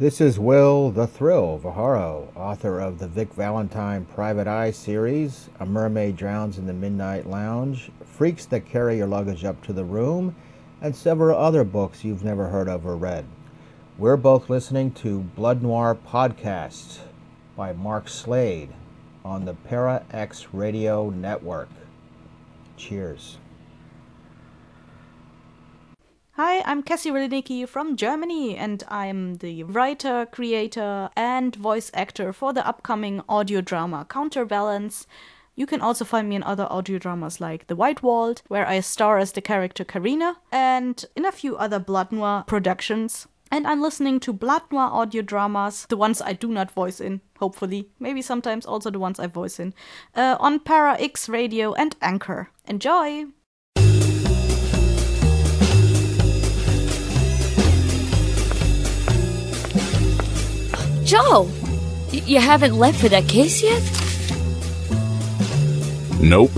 This is Will the Thrill Viharo, author of the Vic Valentine Private Eye series, A Mermaid Drowns in the Midnight Lounge, Freaks That Carry Your Luggage Up to the Room, and several other books you've never heard of or read. We're both listening to Blood Noir Podcast by Mark Slade on the Para X Radio Network. Cheers. Hi, I'm Cassie Relinicki from Germany, and I'm the writer, creator, and voice actor for the upcoming audio drama Counterbalance. You can also find me in other audio dramas like The White Walled, where I star as the character Karina, and in a few other Blood Noir productions. And I'm listening to Blood Noir audio dramas, the ones I do not voice in, hopefully. Maybe sometimes also the ones I voice in, uh, on Para X Radio and Anchor. Enjoy! Joe! You haven't left for that case yet? Nope.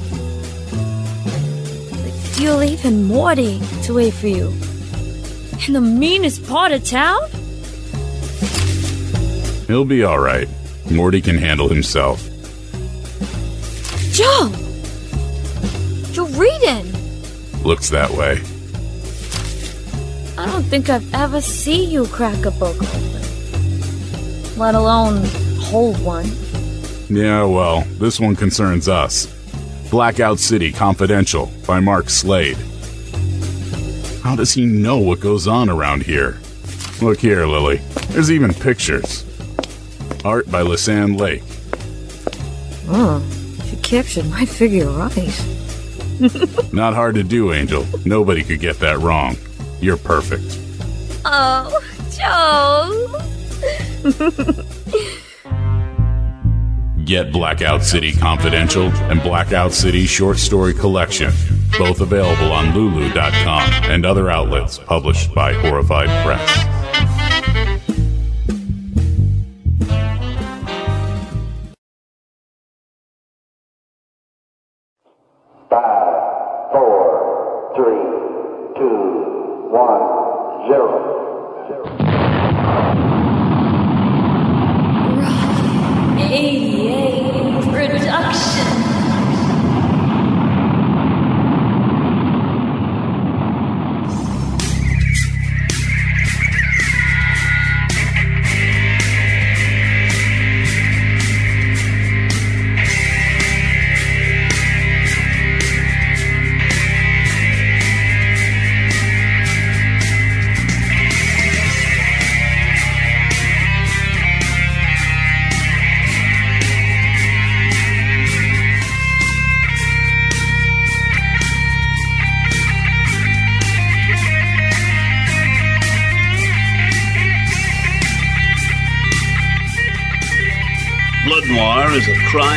You're leaving Morty to wait for you. In the meanest part of town? He'll be alright. Morty can handle himself. Joe! You're reading! Looks that way. I don't think I've ever seen you crack a book open. Let alone hold one. Yeah, well, this one concerns us. Blackout City Confidential by Mark Slade. How does he know what goes on around here? Look here, Lily. There's even pictures. Art by Lisanne Lake. Oh, she captured my figure right. Not hard to do, Angel. Nobody could get that wrong. You're perfect. Oh, Joe! Get Blackout City Confidential and Blackout City Short Story Collection, both available on Lulu.com and other outlets published by Horrified Press. Five, four, three, two, one, zero.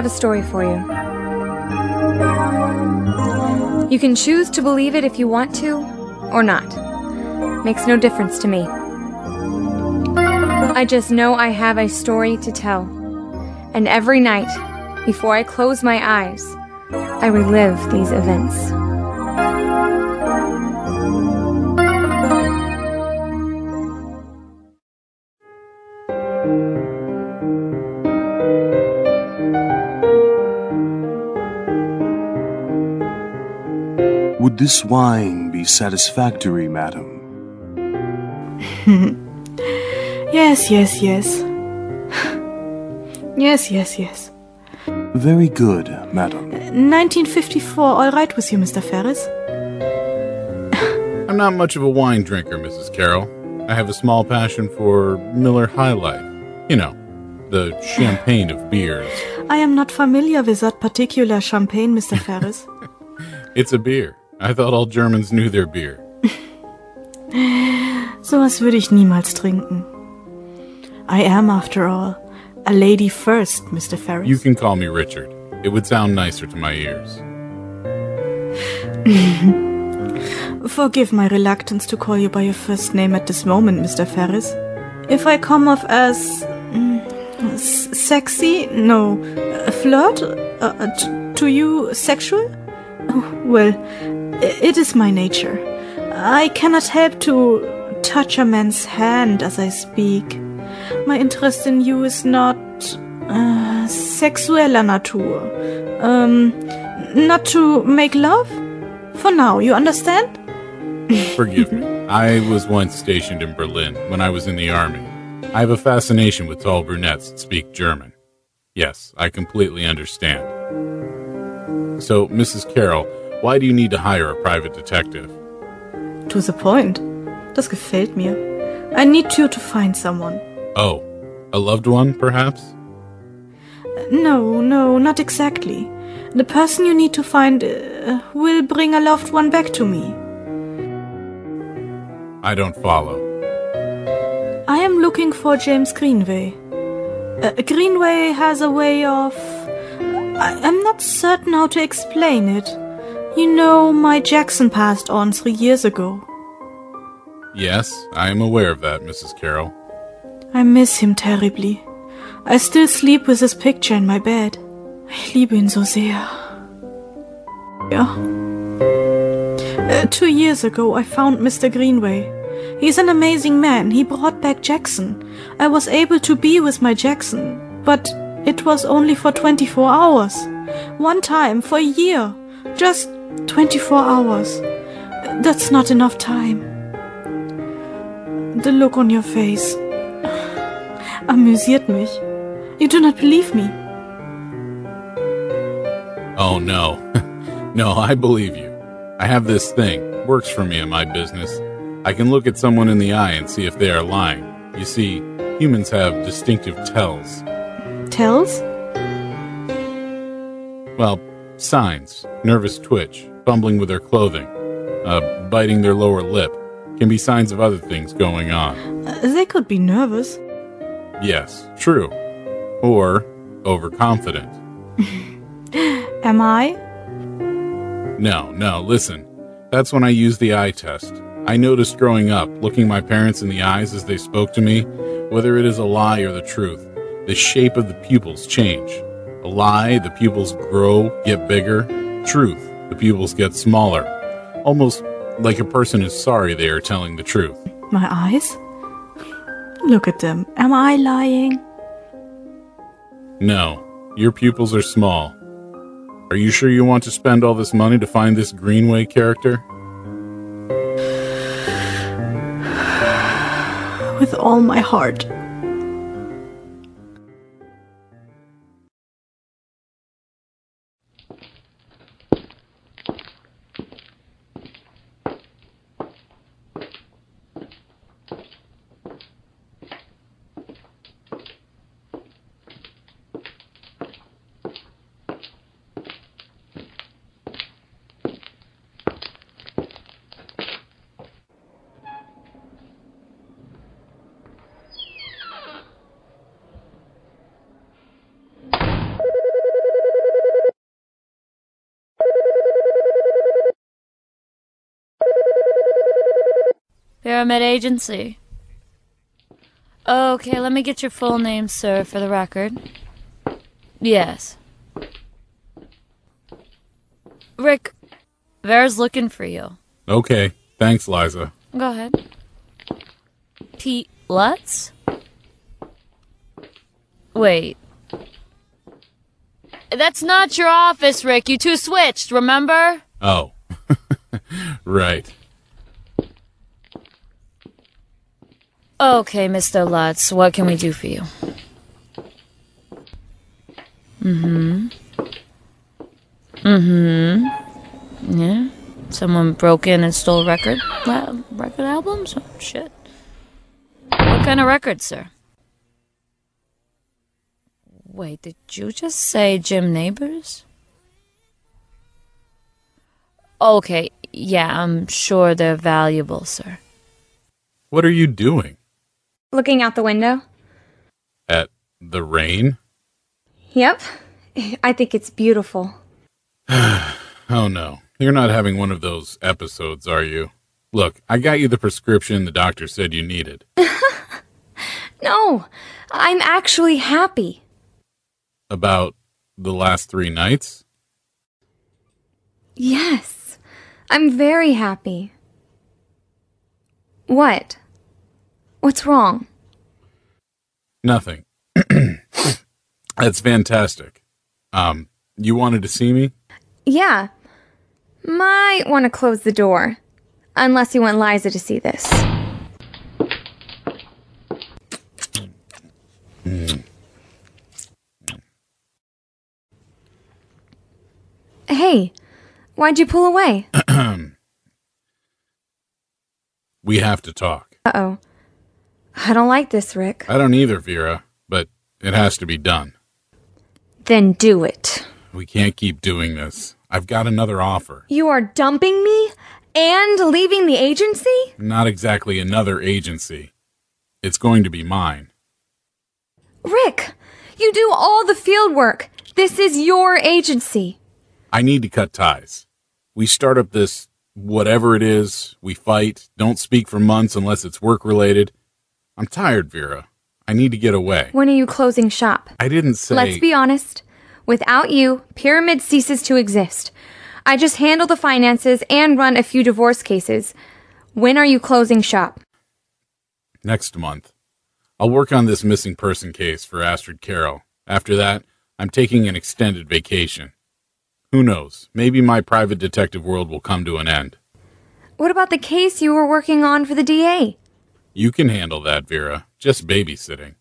Have a story for you. You can choose to believe it if you want to, or not. Makes no difference to me. I just know I have a story to tell. And every night, before I close my eyes, I relive these events. This wine be satisfactory, madam? yes, yes, yes. yes, yes, yes. Very good, madam. Uh, 1954, all right with you, Mr. Ferris? I'm not much of a wine drinker, Mrs. Carroll. I have a small passion for Miller High Life. You know, the champagne of beers. I am not familiar with that particular champagne, Mr. Ferris. It's a beer. I thought all Germans knew their beer. Sowas würde ich niemals trinken. I am, after all, a lady first, Mr. Ferris. You can call me Richard. It would sound nicer to my ears. Forgive my reluctance to call you by your first name at this moment, Mr. Ferris. If I come off as. mm, sexy? No. A flirt? Uh, uh, to you, sexual? Oh, well, it is my nature. I cannot help to touch a man's hand as I speak. My interest in you is not. Uh, sexueller Natur. Um, not to make love? For now, you understand? Forgive me. I was once stationed in Berlin when I was in the army. I have a fascination with tall brunettes that speak German. Yes, I completely understand. So, Mrs. Carroll, why do you need to hire a private detective? To the point. Das gefällt mir. I need you to find someone. Oh, a loved one, perhaps? No, no, not exactly. The person you need to find uh, will bring a loved one back to me. I don't follow. I am looking for James Greenway. Uh, Greenway has a way of. I- I'm not certain how to explain it. You know, my Jackson passed on three years ago. Yes, I am aware of that, Mrs. Carroll. I miss him terribly. I still sleep with his picture in my bed. Ich liebe ihn so sehr. Ja. Uh, two years ago, I found Mr. Greenway. He's an amazing man. He brought back Jackson. I was able to be with my Jackson, but it was only for 24 hours. One time, for a year. Just 24 hours. That's not enough time. The look on your face amüsiert mich. You do not believe me. Oh, no. no, I believe you. I have this thing. Works for me in my business. I can look at someone in the eye and see if they are lying. You see, humans have distinctive tells. Tells? Well, signs. Nervous twitch, fumbling with their clothing, uh, biting their lower lip can be signs of other things going on. Uh, they could be nervous. Yes, true. Or overconfident. Am I? No, no, listen. That's when I used the eye test. I noticed growing up, looking my parents in the eyes as they spoke to me, whether it is a lie or the truth, the shape of the pupils change. A lie, the pupils grow, get bigger. Truth, the pupils get smaller. Almost like a person is sorry they are telling the truth. My eyes? Look at them. Am I lying? No, your pupils are small. Are you sure you want to spend all this money to find this Greenway character? With all my heart. Pyramid Agency. Okay, let me get your full name, sir, for the record. Yes. Rick, Vera's looking for you. Okay, thanks, Liza. Go ahead. Pete Lutz? Wait. That's not your office, Rick. You two switched, remember? Oh, right. Okay, Mr. Lutz, what can we do for you? Mm-hmm. Mm-hmm. Yeah. Someone broke in and stole record record albums? Oh, shit. What kind of records, sir? Wait, did you just say Jim Nabors? Okay, yeah, I'm sure they're valuable, sir. What are you doing? Looking out the window? At the rain? Yep. I think it's beautiful. Oh no. You're not having one of those episodes, are you? Look, I got you the prescription the doctor said you needed. No, I'm actually happy. About the last three nights? Yes, I'm very happy. What? What's wrong? Nothing. That's fantastic. Um, you wanted to see me? Yeah. Might want to close the door. Unless you want Liza to see this. Hey, why'd you pull away? We have to talk. Uh oh. I don't like this, Rick. I don't either, Vera, but it has to be done. Then do it. We can't keep doing this. I've got another offer. You are dumping me and leaving the agency? Not exactly another agency. It's going to be mine. Rick, you do all the field work. This is your agency. I need to cut ties. We start up this whatever it is, we fight, don't speak for months unless it's work related. I'm tired, Vera. I need to get away. When are you closing shop? I didn't say. Let's be honest. Without you, Pyramid ceases to exist. I just handle the finances and run a few divorce cases. When are you closing shop? Next month. I'll work on this missing person case for Astrid Carroll. After that, I'm taking an extended vacation. Who knows? Maybe my private detective world will come to an end. What about the case you were working on for the DA? You can handle that, Vera. Just babysitting.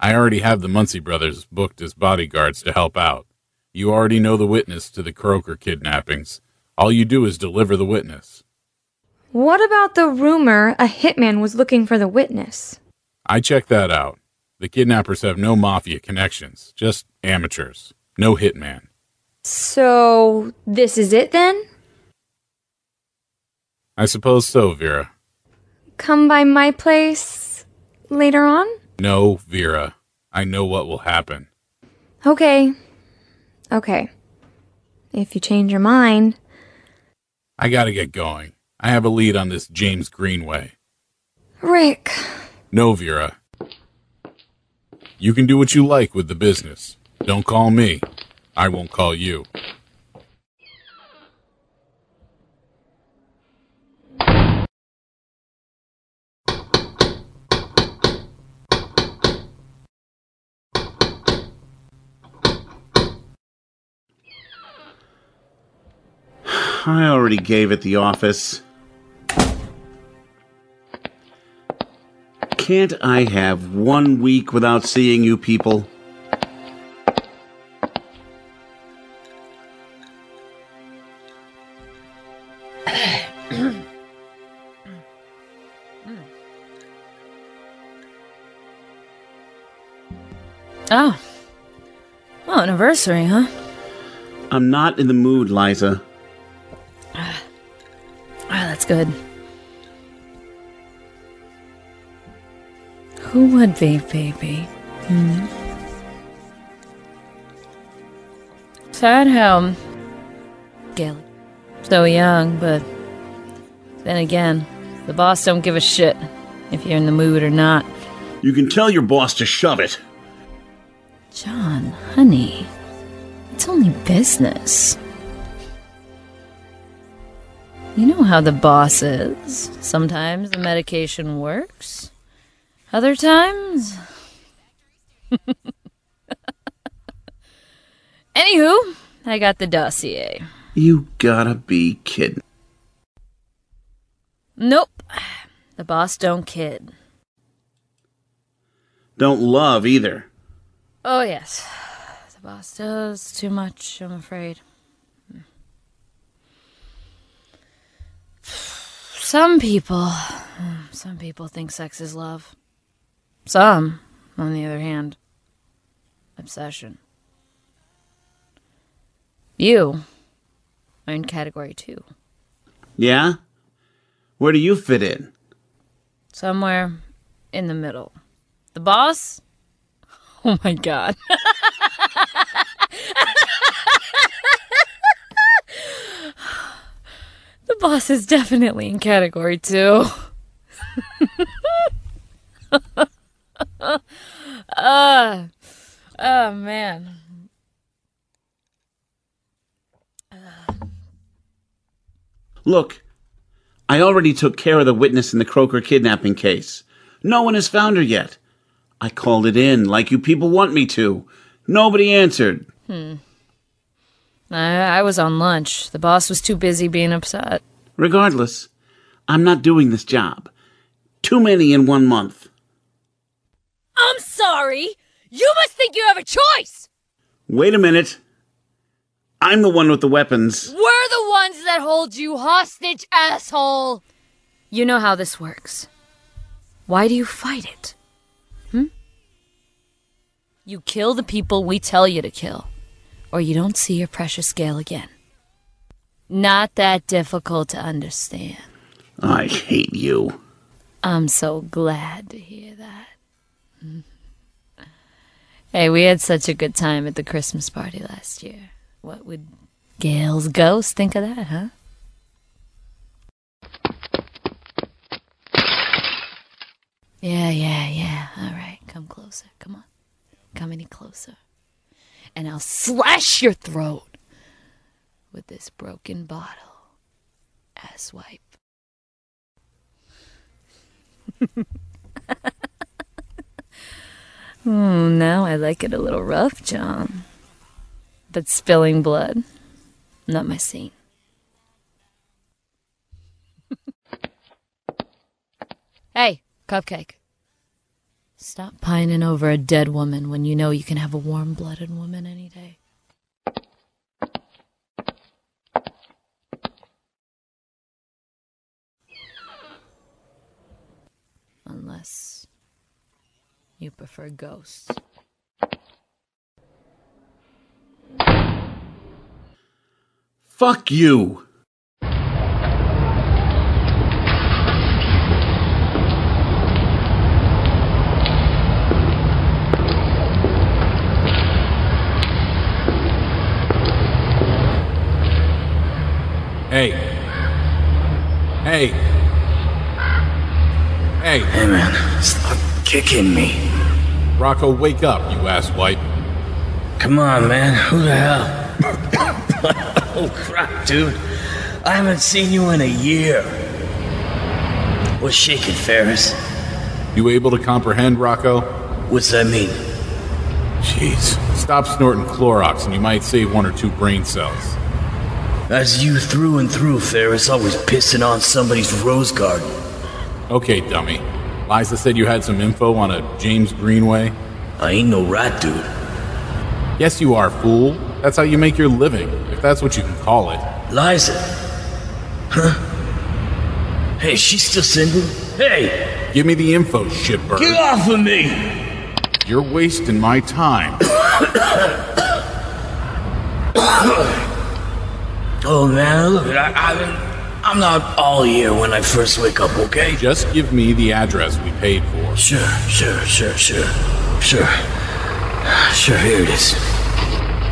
I already have the Muncie brothers booked as bodyguards to help out. You already know the witness to the Croker kidnappings. All you do is deliver the witness. What about the rumor a hitman was looking for the witness? I checked that out. The kidnappers have no mafia connections, just amateurs. No hitman. So, this is it then? I suppose so, Vera. Come by my place later on? No, Vera. I know what will happen. Okay. Okay. If you change your mind. I gotta get going. I have a lead on this James Greenway. Rick. No, Vera. You can do what you like with the business. Don't call me. I won't call you. I already gave at the office. Can't I have one week without seeing you people? Oh. Oh, anniversary, huh? I'm not in the mood, Liza. That's good. Who would be, baby? Hmm? Sad how Gail so young, but then again, the boss don't give a shit if you're in the mood or not. You can tell your boss to shove it. John, honey, it's only business. You know how the boss is. Sometimes the medication works, other times. Anywho, I got the dossier. You gotta be kidding. Nope. The boss don't kid. Don't love either. Oh, yes. The boss does too much, I'm afraid. Some people. Some people think sex is love. Some, on the other hand, obsession. You are in category two. Yeah? Where do you fit in? Somewhere in the middle. The boss? Oh my god. the boss is definitely in category two. uh, oh man. Look, I already took care of the witness in the Croker kidnapping case. No one has found her yet. I called it in like you people want me to. Nobody answered. Hmm. I, I was on lunch. The boss was too busy being upset. Regardless, I'm not doing this job. Too many in one month. I'm sorry. You must think you have a choice. Wait a minute. I'm the one with the weapons. We're the ones that hold you hostage, asshole. You know how this works. Why do you fight it? Hmm? You kill the people we tell you to kill, or you don't see your precious Gail again. Not that difficult to understand. I hate you. I'm so glad to hear that. hey, we had such a good time at the Christmas party last year. What would Gail's ghost think of that, huh? Yeah, yeah, yeah. All right, come closer. Come on. Come any closer. And I'll slash your throat with this broken bottle. Ass wipe. Hmm, now I like it a little rough, John. But spilling blood, not my scene. hey, Cupcake. Stop pining over a dead woman when you know you can have a warm blooded woman any day. Unless you prefer ghosts. Fuck you. Hey. Hey. Hey. Hey, man. Stop kicking me. Rocco, wake up, you asswipe. Come on, man. Who the hell? oh, crap, dude. I haven't seen you in a year. What's shaking, Ferris? You able to comprehend, Rocco? What's that mean? Jeez. Stop snorting Clorox and you might save one or two brain cells. As you through and through, Ferris, always pissing on somebody's rose garden. Okay, dummy. Liza said you had some info on a James Greenway. I ain't no rat, dude. Yes, you are, fool. That's how you make your living, if that's what you can call it. Liza? Huh? Hey, she's still single? Hey! Give me the info, shitbird. Get off of me! You're wasting my time. oh, man, look, I, I've been. I'm not all here when I first wake up, okay? Just give me the address we paid for. Sure, sure, sure, sure. Sure. Sure, here it is.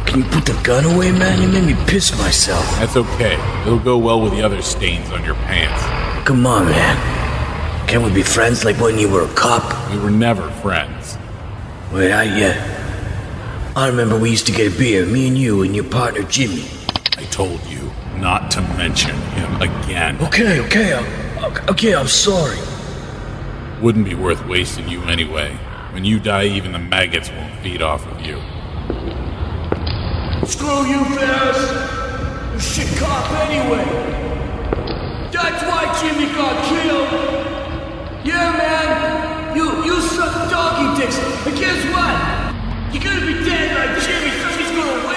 Can you put the gun away, man? You made me piss myself. That's okay. It'll go well with the other stains on your pants. Come on, man. Can't we be friends like when you were a cop? We were never friends. Wait, I, yeah. I remember we used to get a beer, me and you and your partner Jimmy. I told you not to mention him again. Okay, okay, I'm, okay, I'm sorry. Wouldn't be worth wasting you anyway. When you die, even the maggots won't feed off of you. Screw you, Ferris! You shit cop anyway! That's why Jimmy got killed! Yeah, man! You, you suck doggy dicks! And guess what? You're gonna be dead like Jimmy. Somebody's gonna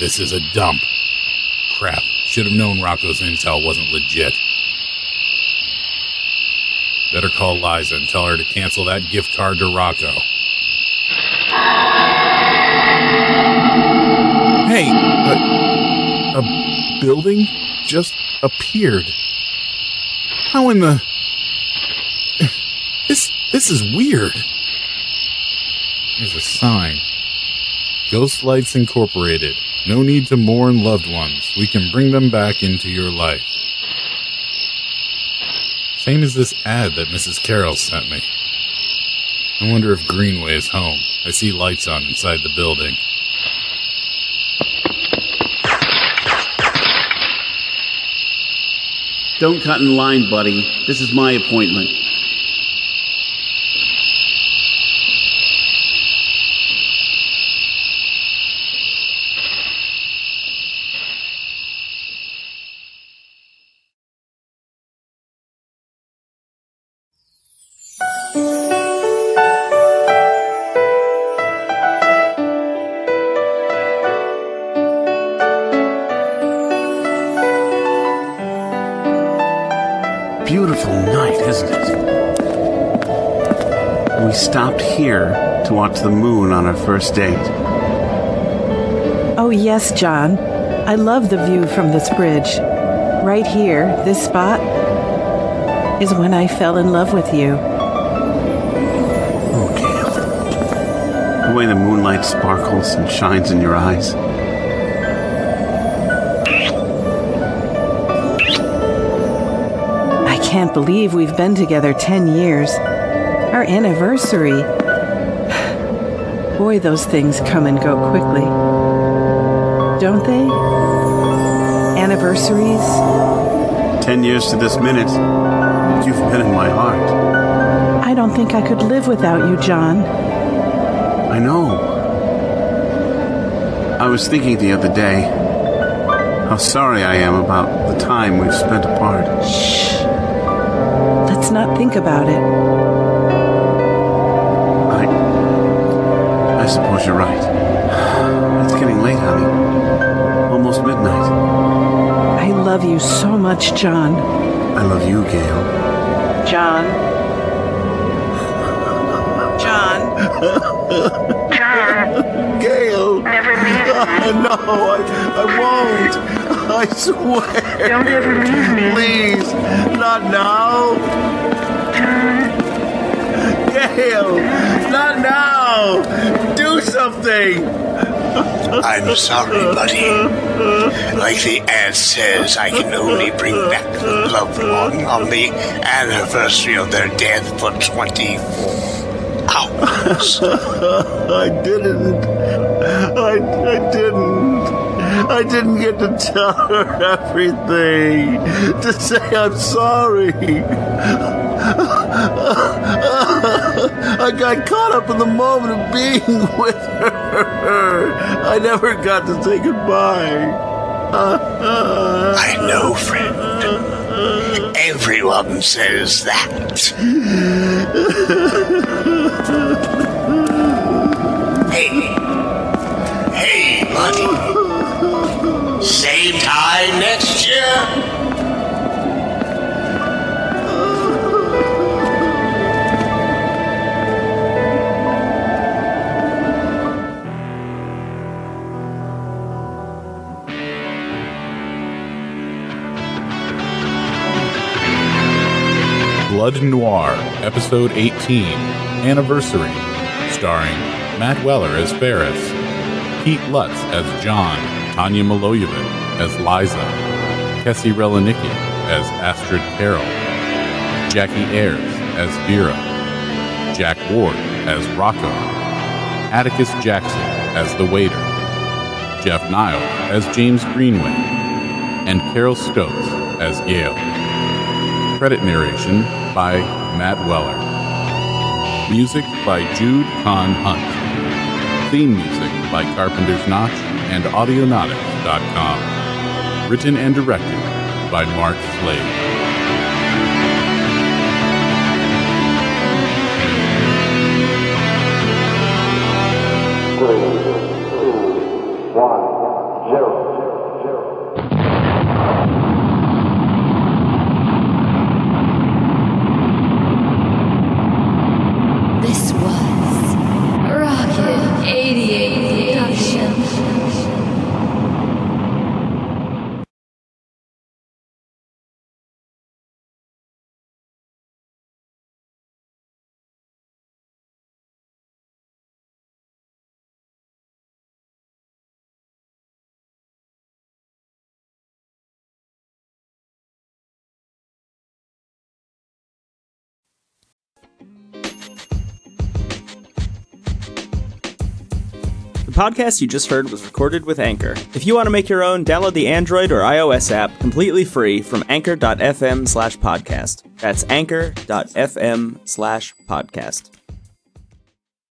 this is a dump. Crap. Should have known Rocco's intel wasn't legit. Better call Liza and tell her to cancel that gift card to Rocco. Hey, a, a building just appeared. How in the. This this is weird. There's a sign. Ghost Lights Incorporated. No need to mourn loved ones. We can bring them back into your life. Same as this ad that Mrs. Carroll sent me. I wonder if Greenway is home. I see lights on inside the building. Don't cut in line, buddy. This is my appointment. First date. Oh, yes, John. I love the view from this bridge. Right here, this spot, is when I fell in love with you. Oh. The way the moonlight sparkles and shines in your eyes. I can't believe we've been together 10 years. Our anniversary. Boy, those things come and go quickly. Don't they? Anniversaries? Ten years to this minute, you've been in my heart. I don't think I could live without you, John. I know. I was thinking the other day how sorry I am about the time we've spent apart. Shh. Let's not think about it. Suppose you're right. It's getting late, honey. Almost midnight. I love you so much, John. I love you, Gail. John. John. John. Gail. Never leave me. no, I, I won't. I swear. Don't ever leave me. Please, not now. Gail, not now. Do something. I'm sorry, buddy. Like the ad says, I can only bring back the loved one on the anniversary of their death for 24 hours. I didn't. I, I didn't. I didn't get to tell her everything. To say I'm sorry. I got caught up in the moment of being with her. I never got to say goodbye. I know, friend. Everyone says that. hey. Hey, buddy. Same time next year? Blood Noir, Episode 18, Anniversary, starring Matt Weller as Ferris, Pete Lutz as John, Tanya Maloyevich as Liza, Kessie Relinicki as Astrid Carroll, Jackie Ayers as Vera, Jack Ward as Rocco, Atticus Jackson as the waiter, Jeff Nile as James Greenway, and Carol Stokes as Gail. Credit narration by Matt Weller. Music by Jude Con Hunt. Theme music by Carpenter's Notch and Audionautics.com. Written and directed by Mark Slade. Podcast you just heard was recorded with Anchor. If you want to make your own, download the Android or iOS app completely free from anchor.fm slash podcast. That's anchor.fm slash podcast.